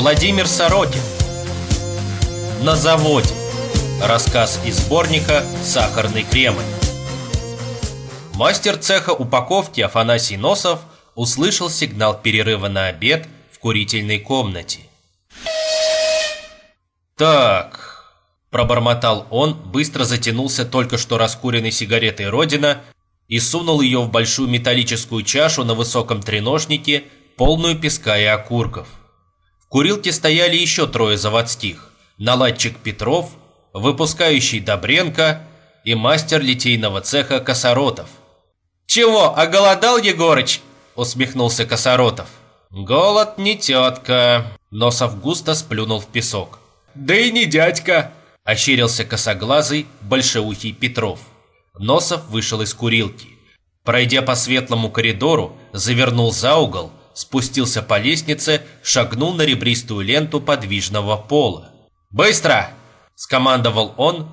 Владимир Сорокин На заводе Рассказ из сборника «Сахарный Кремль» Мастер цеха упаковки Афанасий Носов услышал сигнал перерыва на обед в курительной комнате. «Так...» – пробормотал он, быстро затянулся только что раскуренной сигаретой «Родина» и сунул ее в большую металлическую чашу на высоком треножнике, полную песка и окурков. Курилке стояли еще трое заводских – наладчик Петров, выпускающий Добренко и мастер литейного цеха Косоротов. «Чего, оголодал Егорыч?» – усмехнулся Косоротов. «Голод не тетка», – Носов густо сплюнул в песок. «Да и не дядька», – ощерился косоглазый, большеухий Петров. Носов вышел из курилки. Пройдя по светлому коридору, завернул за угол, спустился по лестнице, шагнул на ребристую ленту подвижного пола. «Быстро!» – скомандовал он,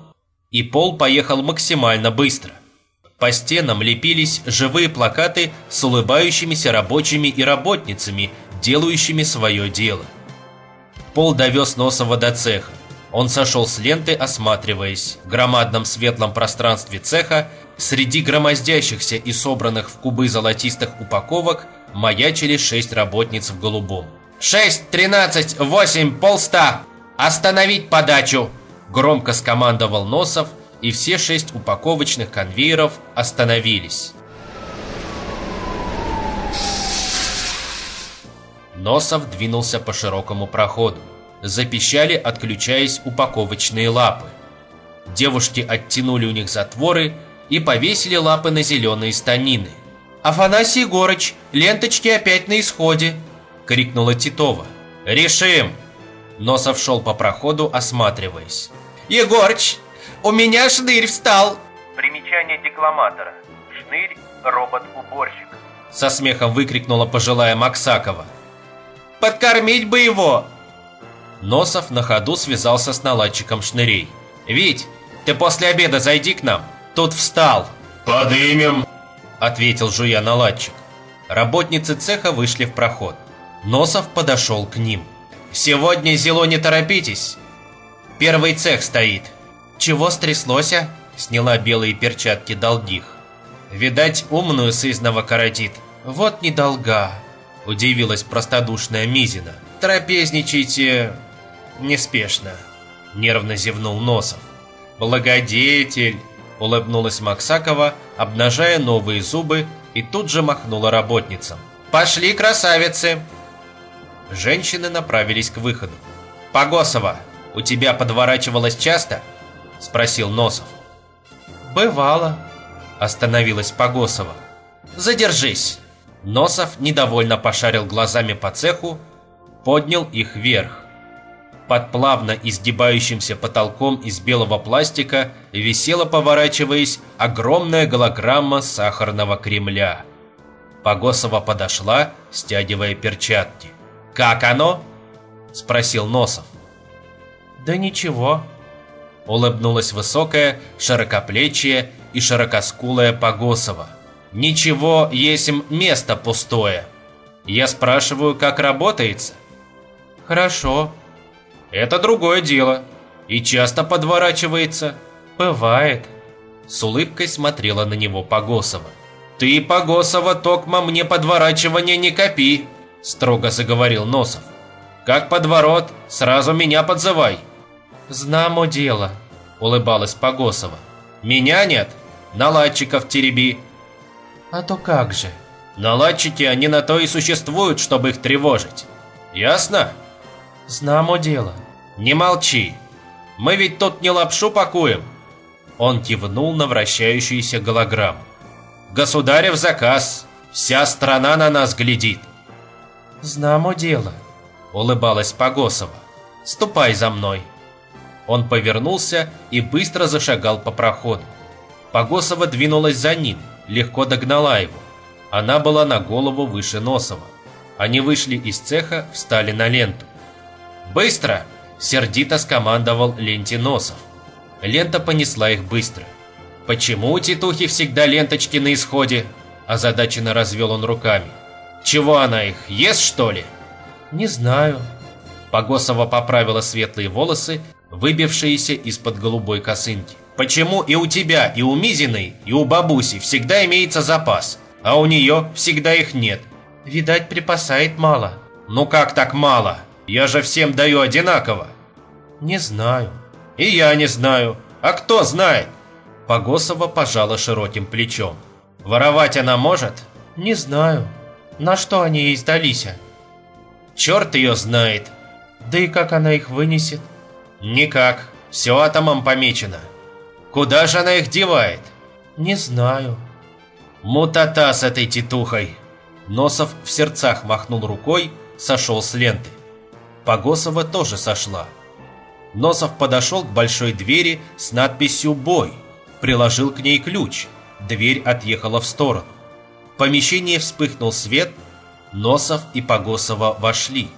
и пол поехал максимально быстро. По стенам лепились живые плакаты с улыбающимися рабочими и работницами, делающими свое дело. Пол довез Носова до цеха. Он сошел с ленты, осматриваясь. В громадном светлом пространстве цеха, среди громоздящихся и собранных в кубы золотистых упаковок, маячили шесть работниц в голубом. «Шесть, тринадцать, восемь, полста! Остановить подачу!» Громко скомандовал Носов, и все шесть упаковочных конвейеров остановились. Носов двинулся по широкому проходу. Запищали, отключаясь упаковочные лапы. Девушки оттянули у них затворы и повесили лапы на зеленые станины. «Афанасий Егорыч, ленточки опять на исходе!» — крикнула Титова. «Решим!» Носов шел по проходу, осматриваясь. «Егорыч, у меня шнырь встал!» Примечание декламатора. Шнырь – робот-уборщик. Со смехом выкрикнула пожилая Максакова. «Подкормить бы его!» Носов на ходу связался с наладчиком шнырей. «Вить, ты после обеда зайди к нам. Тут встал!» «Подымем!» – ответил жуя наладчик. Работницы цеха вышли в проход. Носов подошел к ним. «Сегодня, Зело, не торопитесь. Первый цех стоит». «Чего стряслося?» – сняла белые перчатки долгих. «Видать, умную сызного коротит. Вот не долга», – удивилась простодушная Мизина. «Трапезничайте неспешно», – нервно зевнул Носов. «Благодетель!» – улыбнулась Максакова, обнажая новые зубы и тут же махнула работницам. «Пошли, красавицы!» Женщины направились к выходу. «Погосова, у тебя подворачивалось часто?» – спросил Носов. «Бывало», – остановилась Погосова. «Задержись!» Носов недовольно пошарил глазами по цеху, поднял их вверх. Под плавно изгибающимся потолком из белого пластика висела, поворачиваясь, огромная голограмма сахарного Кремля. Погосова подошла, стягивая перчатки. «Как оно?» – спросил Носов. «Да ничего», – улыбнулась высокая, широкоплечья и широкоскулая Погосова. «Ничего, есть место пустое. Я спрашиваю, как работается?» «Хорошо», это другое дело. И часто подворачивается. Бывает. С улыбкой смотрела на него Погосова. Ты, Погосова, токма мне подворачивания не копи, строго заговорил Носов. Как подворот, сразу меня подзывай. Знамо дело, улыбалась Погосова. Меня нет, наладчиков тереби. А то как же? Наладчики, они на то и существуют, чтобы их тревожить. Ясно? Знамо дело. Не молчи. Мы ведь тут не лапшу пакуем. Он кивнул на вращающуюся голограмму. Государев заказ. Вся страна на нас глядит. Знамо дело. Улыбалась Погосова. Ступай за мной. Он повернулся и быстро зашагал по проходу. Погосова двинулась за ним, легко догнала его. Она была на голову выше Носова. Они вышли из цеха, встали на ленту. «Быстро!» – сердито скомандовал Лентиносов. Лента понесла их быстро. «Почему у тетухи всегда ленточки на исходе?» – озадаченно развел он руками. «Чего она их, ест что ли?» «Не знаю». Погосова поправила светлые волосы, выбившиеся из-под голубой косынки. «Почему и у тебя, и у Мизиной, и у бабуси всегда имеется запас, а у нее всегда их нет?» Видать, припасает мало. «Ну как так мало? Я же всем даю одинаково». Не знаю. «И я не знаю. А кто знает?» Погосова пожала широким плечом. «Воровать она может?» Не знаю. На что они ей сдались? а? «Черт ее знает!» Да и как она их вынесет? «Никак. Все атомом помечено. Куда же она их девает?» Не знаю. «Мутата с этой титухой!» Носов в сердцах махнул рукой, сошел с ленты. Погосова тоже сошла. Носов подошел к большой двери с надписью «Бой», приложил к ней ключ. Дверь отъехала в сторону. В помещении вспыхнул свет, Носов и Погосова вошли.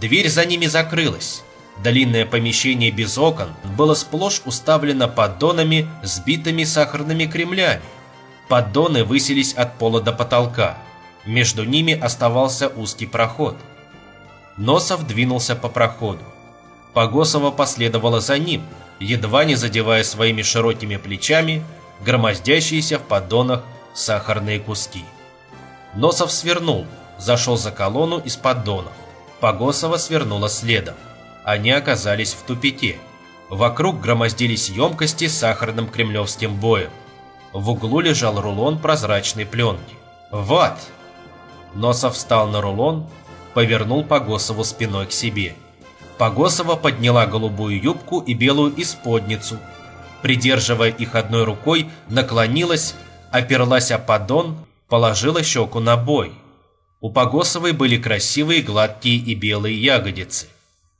Дверь за ними закрылась. Длинное помещение без окон было сплошь уставлено поддонами с битыми сахарными кремлями. Поддоны высились от пола до потолка. Между ними оставался узкий проход. Носов двинулся по проходу. Погосова последовала за ним, едва не задевая своими широкими плечами громоздящиеся в поддонах сахарные куски. Носов свернул, зашел за колонну из поддонов. Погосова свернула следом. Они оказались в тупике. Вокруг громоздились емкости с сахарным кремлевским боем. В углу лежал рулон прозрачной пленки. «Вот!» Носов встал на рулон, повернул Погосову спиной к себе. Погосова подняла голубую юбку и белую исподницу. Придерживая их одной рукой, наклонилась, оперлась о поддон, положила щеку на бой. У Погосовой были красивые, гладкие и белые ягодицы.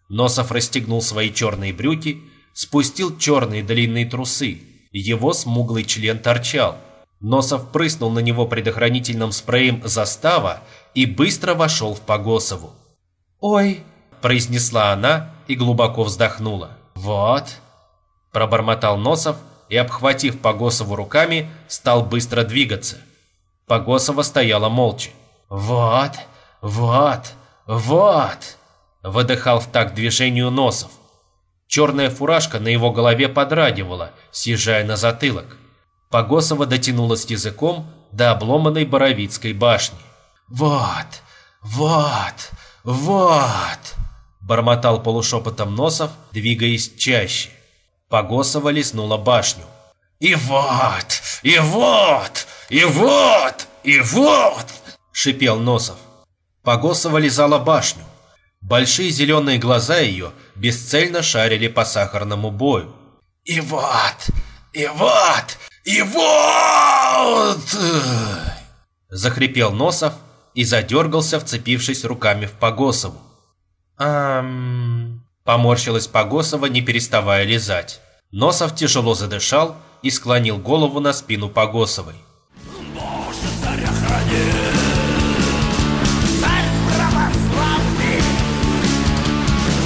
Носов расстегнул свои черные брюки, спустил черные длинные трусы. Его смуглый член торчал. Носов прыснул на него предохранительным спреем застава и быстро вошел в Погосову. Ой, произнесла она и глубоко вздохнула. «Вот», – пробормотал Носов и, обхватив Погосову руками, стал быстро двигаться. Погосова стояла молча. «Вот, вот, вот», – выдыхал в такт движению Носов. Черная фуражка на его голове подрагивала, съезжая на затылок. Погосова дотянулась языком до обломанной Боровицкой башни. «Вот, вот, вот!» Бормотал полушепотом Носов, двигаясь чаще. Погосова лизнула башню. «И вот, и вот, и вот, и вот!» Шипел Носов. Погосова лизала башню. Большие зеленые глаза ее бесцельно шарили по сахарному бою. «И вот, и вот, и вот!» Захрипел Носов и задергался, вцепившись руками в Погосову. ам... Поморщилась Погосова, не переставая лизать. Носов тяжело задышал и склонил голову на спину Погосовой. Царь православный,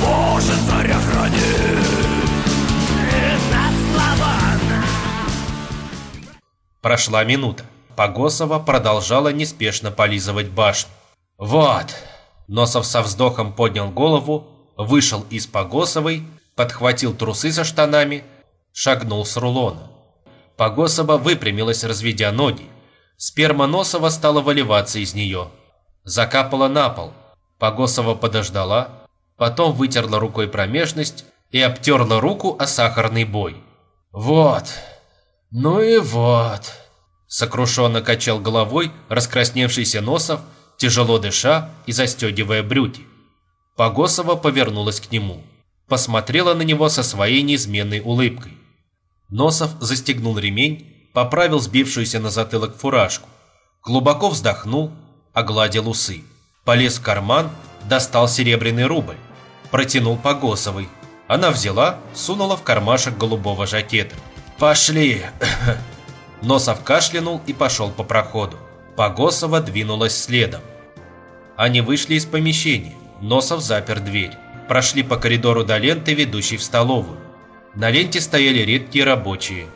Боже, царя храни, Это слава Прошла минута. Погосова продолжала неспешно полизывать башню. «Вот!» Носов со вздохом поднял голову, вышел из Погосовой, подхватил трусы со штанами, шагнул с рулона. Погосова выпрямилась, разведя ноги. Сперма Носова стала выливаться из нее. Закапала на пол. Погосова подождала, потом вытерла рукой промежность и обтерла руку о сахарный бой. «Вот! Ну и вот!» Сокрушенно качал головой раскрасневшийся Носов, тяжело дыша и застегивая брюки. Погосова повернулась к нему. Посмотрела на него со своей неизменной улыбкой. Носов застегнул ремень, поправил сбившуюся на затылок фуражку. Глубоко вздохнул, огладил усы. Полез в карман, достал серебряный рубль. Протянул Погосовой. Она взяла, сунула в кармашек голубого жакета. «Пошли!» Носов кашлянул и пошел по проходу. Погосова двинулась следом. Они вышли из помещения. Носов запер дверь. Прошли по коридору до ленты, ведущей в столовую. На ленте стояли редкие рабочие.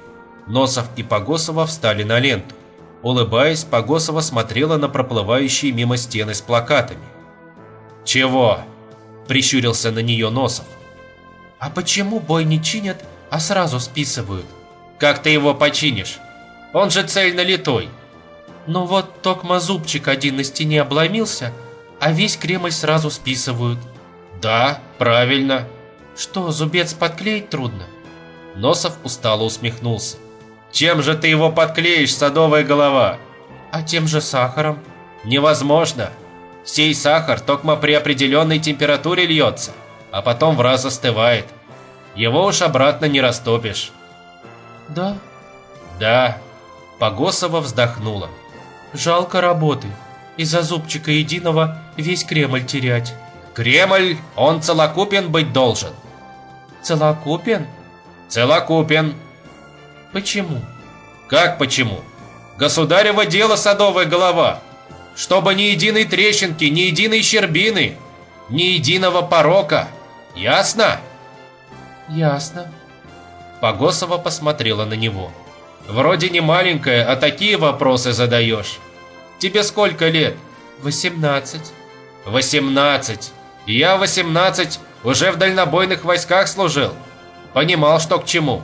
Носов и Погосова встали на ленту. Улыбаясь, Погосова смотрела на проплывающие мимо стены с плакатами. «Чего?» Прищурился на нее Носов. А почему бой не чинят, а сразу списывают? Как ты его починишь? Он же цельно литой. Ну вот токма зубчик один на стене обломился, а весь Кремль сразу списывают. Да, правильно. Что, зубец подклеить трудно? Носов устало усмехнулся. Чем же ты его подклеишь, садовая голова? А тем же сахаром? Невозможно. Сей сахар токмо при определенной температуре льется, а потом в раз остывает. Его уж обратно не растопишь. Да, Да. Погосова вздохнула. жалко работы. Из-за зубчика единого весь Кремль терять. Кремль, он целокупен быть должен. Целокупен? Целокупен. Почему? Как почему? Государево дело садовая голова. Чтобы ни единой трещинки, ни единой щербины, ни единого порока. Ясно? Ясно. Погосова посмотрела на него. Вроде не маленькая, а такие вопросы задаешь. Тебе сколько лет? 18. 18. Я 18 уже в дальнобойных войсках служил. Понимал, что к чему.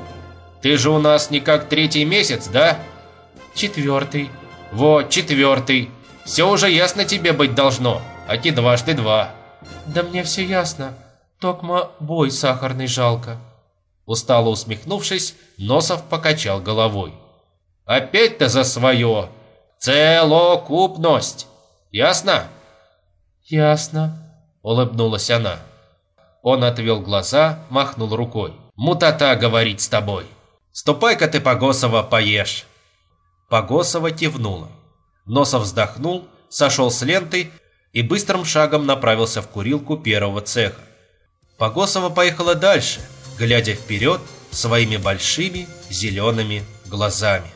Ты же у нас не как третий месяц, да? Четвертый. Вот, четвертый. Все уже ясно тебе быть должно, а не дважды два. Да мне все ясно. Токма бой сахарный жалко. Устало усмехнувшись, Носов покачал головой. Опять-то за свое. Целокупность. Ясно? Ясно. Улыбнулась она. Он отвел глаза, махнул рукой. Мутата говорить с тобой. Ступай-ка ты, Погосова, поешь. Погосова кивнула. Носов вздохнул, сошел с ленты и быстрым шагом направился в курилку первого цеха. Погосова поехала дальше, глядя вперед своими большими зелеными глазами.